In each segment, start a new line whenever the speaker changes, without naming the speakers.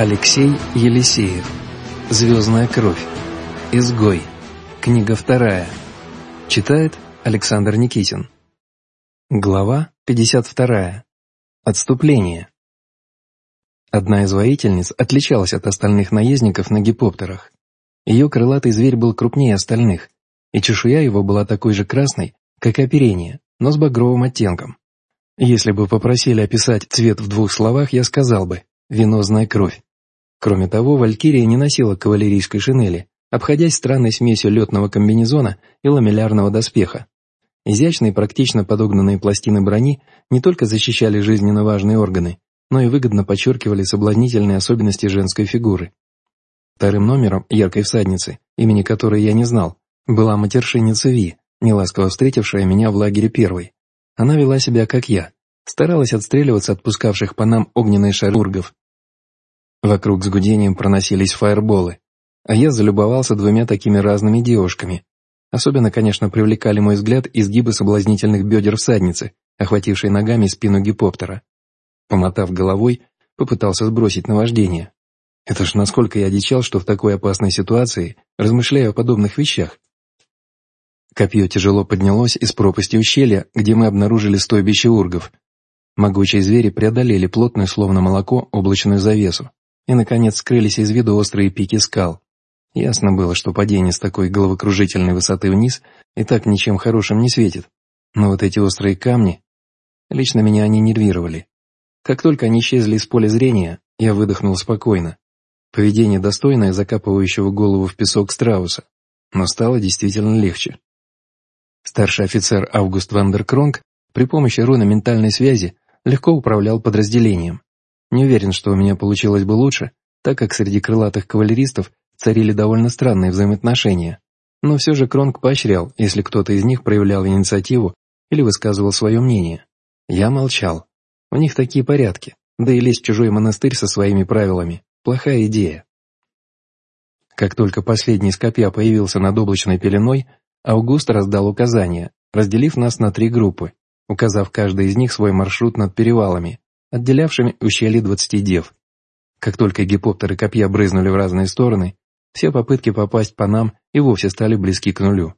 Алексей Елисеев. Звездная кровь. Изгой. Книга вторая. Читает Александр Никитин. Глава 52. Отступление. Одна из воительниц отличалась от остальных наездников на гипоптерах. Ее крылатый зверь был крупнее остальных, и чешуя его была такой же красной, как и оперение, но с багровым оттенком. Если бы попросили описать цвет в двух словах, я сказал бы «венозная кровь». Кроме того, Валькирия не носила кавалерийской шинели, обходясь странной смесью летного комбинезона и ламеллярного доспеха. Изящные практично подогнанные пластины брони не только защищали жизненно важные органы, но и выгодно подчеркивали соблазнительные особенности женской фигуры. Вторым номером яркой всадницы, имени которой я не знал, была матершинница Ви, неласково встретившая меня в лагере первой. Она вела себя как я, старалась отстреливаться от пускавших по нам огненные шарургов, Вокруг с гудением проносились фаерболы, а я залюбовался двумя такими разными девушками. Особенно, конечно, привлекали мой взгляд изгибы соблазнительных бедер всадницы, охватившей ногами спину гипоптера. Помотав головой, попытался сбросить наваждение. Это ж насколько я одичал, что в такой опасной ситуации размышляю о подобных вещах. Копье тяжело поднялось из пропасти ущелья, где мы обнаружили стойбище ургов. Могучие звери преодолели плотную, словно молоко, облачную завесу и, наконец, скрылись из виду острые пики скал. Ясно было, что падение с такой головокружительной высоты вниз и так ничем хорошим не светит. Но вот эти острые камни... Лично меня они нервировали. Как только они исчезли из поля зрения, я выдохнул спокойно. Поведение достойное закапывающего голову в песок страуса, но стало действительно легче. Старший офицер Август Вандеркронг при помощи руны ментальной связи легко управлял подразделением. Не уверен, что у меня получилось бы лучше, так как среди крылатых кавалеристов царили довольно странные взаимоотношения. Но все же Кронг поощрял, если кто-то из них проявлял инициативу или высказывал свое мнение. Я молчал. У них такие порядки, да и лезть в чужой монастырь со своими правилами – плохая идея. Как только последний из копья появился над облачной пеленой, Аугуст раздал указания, разделив нас на три группы, указав каждой из них свой маршрут над перевалами, отделявшими ущелье двадцати дев. Как только гипоптеры копья брызнули в разные стороны, все попытки попасть по нам и вовсе стали близки к нулю.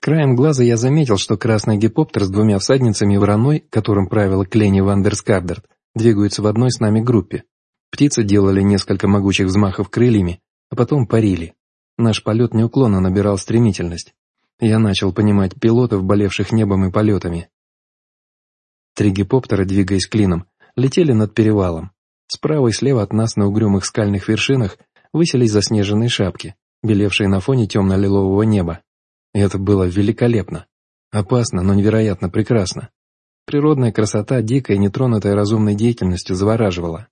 Краем глаза я заметил, что красный гипоптер с двумя всадницами и вороной, которым правила Клени Вандерскардерт, двигаются в одной с нами группе. Птицы делали несколько могучих взмахов крыльями, а потом парили. Наш полет неуклонно набирал стремительность. Я начал понимать пилотов, болевших небом и полетами. Три гипоптера, двигаясь клином, летели над перевалом. Справа и слева от нас на угрюмых скальных вершинах высились заснеженные шапки, белевшие на фоне темно-лилового неба. Это было великолепно. Опасно, но невероятно прекрасно. Природная красота, дикая и нетронутая разумной деятельностью, завораживала.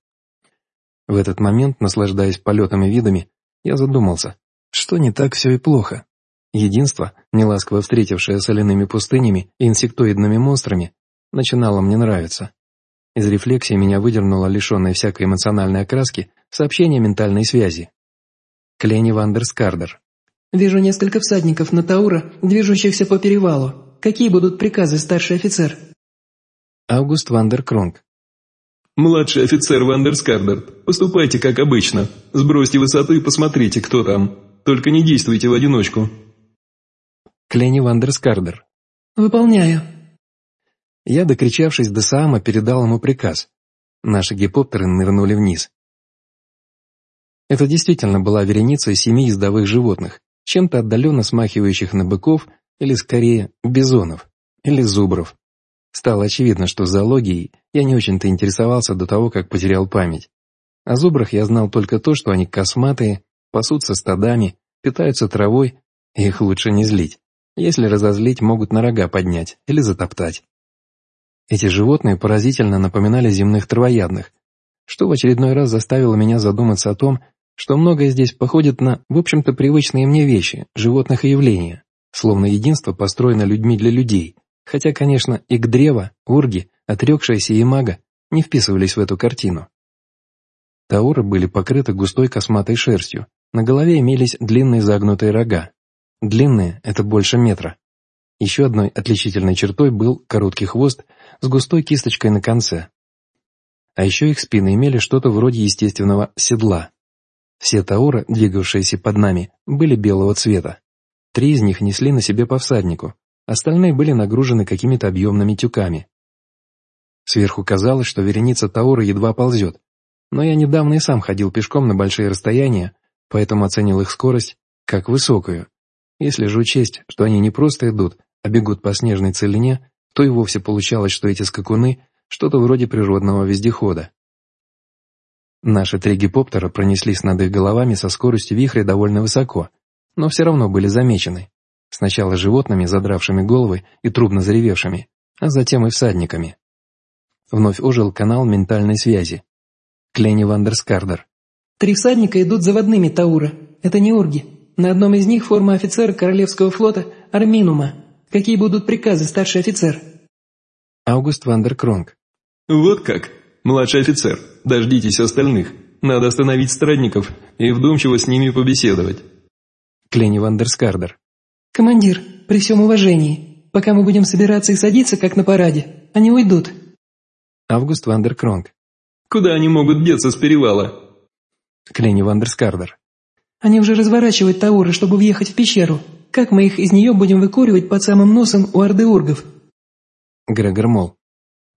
В этот момент, наслаждаясь полетами и видами, я задумался, что не так все и плохо. Единство, неласково встретившее соляными пустынями и инсектоидными монстрами, начинало мне нравиться. Из рефлексии меня выдернуло лишенное всякой эмоциональной окраски сообщение ментальной связи. Клени Вандерскардер.
«Вижу несколько всадников на Таура, движущихся по перевалу. Какие будут приказы, старший офицер?»
Август Вандеркронг.
«Младший офицер Вандерскардер, поступайте как обычно. Сбросьте высоту и посмотрите, кто там. Только не действуйте в одиночку».
Клени Вандерскардер.
«Выполняю».
Я, докричавшись до Саама, передал ему приказ. Наши гипоптеры нырнули вниз. Это действительно была вереница семи ездовых животных, чем-то отдаленно смахивающих на быков или, скорее, бизонов или зубров. Стало очевидно, что зоологией я не очень-то интересовался до того, как потерял память. О зубрах я знал только то, что они косматые, пасутся стадами, питаются травой, их лучше не злить. Если разозлить, могут на рога поднять или затоптать. Эти животные поразительно напоминали земных травоядных, что в очередной раз заставило меня задуматься о том, что многое здесь походит на, в общем-то, привычные мне вещи, животных и явления, словно единство построено людьми для людей, хотя, конечно, и к древо, урги, отрекшиеся и мага не вписывались в эту картину. Тауры были покрыты густой косматой шерстью, на голове имелись длинные загнутые рога. Длинные — это больше метра. Еще одной отличительной чертой был короткий хвост с густой кисточкой на конце. А еще их спины имели что-то вроде естественного седла. Все тауры, двигавшиеся под нами, были белого цвета. Три из них несли на себе по всаднику, остальные были нагружены какими-то объемными тюками. Сверху казалось, что вереница Таура едва ползет, но я недавно и сам ходил пешком на большие расстояния, поэтому оценил их скорость как высокую. Если же учесть, что они не просто идут, а бегут по снежной целине, то и вовсе получалось, что эти скакуны – что-то вроде природного вездехода. Наши три гипоптера пронеслись над их головами со скоростью вихря довольно высоко, но все равно были замечены. Сначала животными, задравшими головы и трубно заревевшими, а затем и всадниками. Вновь ожил канал ментальной связи. Клени Вандерскардер.
«Три всадника идут заводными Таура. Это не орги. На одном из них форма офицера Королевского флота Арминума. Какие будут приказы, старший офицер?»
Аугуст Вандеркронг.
«Вот как. Младший офицер, дождитесь остальных. Надо остановить страдников и вдумчиво с ними побеседовать».
Клени Вандерскардер.
«Командир, при всем уважении, пока мы будем собираться и садиться, как на параде, они уйдут».
Август Вандеркронг.
«Куда они могут деться с перевала?»
Клени Вандерскардер.
«Они уже разворачивают Тауры, чтобы въехать в пещеру. Как мы их из нее будем выкуривать под самым носом у орды ургов?»
Грегор Мол.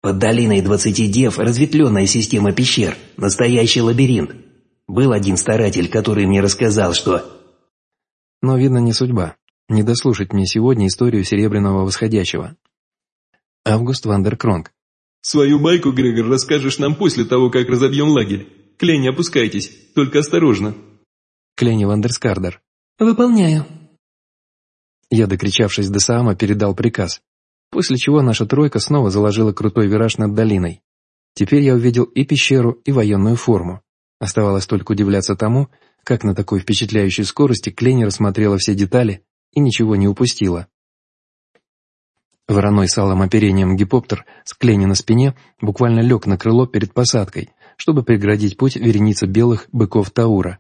«Под долиной двадцати дев разветвленная система пещер, настоящий лабиринт. Был один старатель, который мне рассказал, что...»
Но, видно, не судьба. Не дослушать мне сегодня историю Серебряного Восходящего. Август Вандеркронг.
«Свою байку, Грегор, расскажешь нам после того, как разобьем лагерь. Клень, опускайтесь, только осторожно».
Клени Вандерскардер.
«Выполняю».
Я, докричавшись до Саама, передал приказ, после чего наша тройка снова заложила крутой вираж над долиной. Теперь я увидел и пещеру, и военную форму. Оставалось только удивляться тому, как на такой впечатляющей скорости Клени рассмотрела все детали и ничего не упустила. Вороной с алым оперением гипоптер с Клени на спине буквально лег на крыло перед посадкой, чтобы преградить путь веренице белых быков Таура.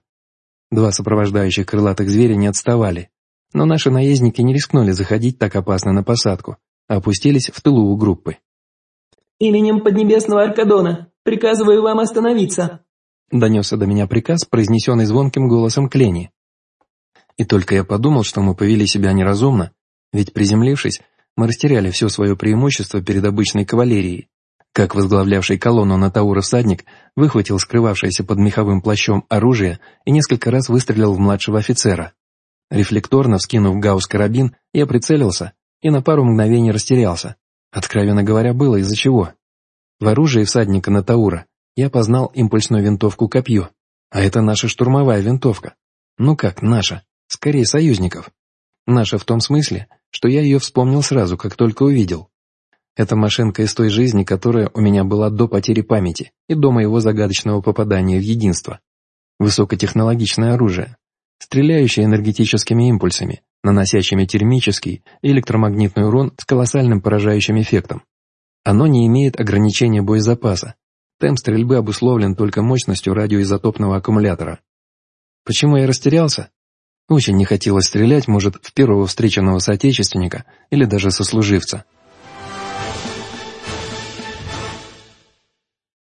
Два сопровождающих крылатых зверя не отставали, но наши наездники не рискнули заходить так опасно на посадку, а опустились в тылу у группы.
«Именем Поднебесного Аркадона приказываю вам остановиться»,
донесся до меня приказ, произнесенный звонким голосом Клени. И только я подумал, что мы повели себя неразумно, ведь приземлившись, мы растеряли все свое преимущество перед обычной кавалерией. Как возглавлявший колонну на Таура всадник выхватил скрывавшееся под меховым плащом оружие и несколько раз выстрелил в младшего офицера. Рефлекторно вскинув гаусс-карабин, я прицелился и на пару мгновений растерялся. Откровенно говоря, было из-за чего. В оружии всадника на Таура я познал импульсную винтовку копье, а это наша штурмовая винтовка. Ну как наша? Скорее союзников. Наша в том смысле, что я ее вспомнил сразу, как только увидел. Это машинка из той жизни, которая у меня была до потери памяти и до моего загадочного попадания в единство. Высокотехнологичное оружие, стреляющее энергетическими импульсами, наносящими термический и электромагнитный урон с колоссальным поражающим эффектом. Оно не имеет ограничения боезапаса. Темп стрельбы обусловлен только мощностью радиоизотопного аккумулятора. Почему я растерялся? Очень не хотелось стрелять, может, в первого встреченного соотечественника или даже сослуживца.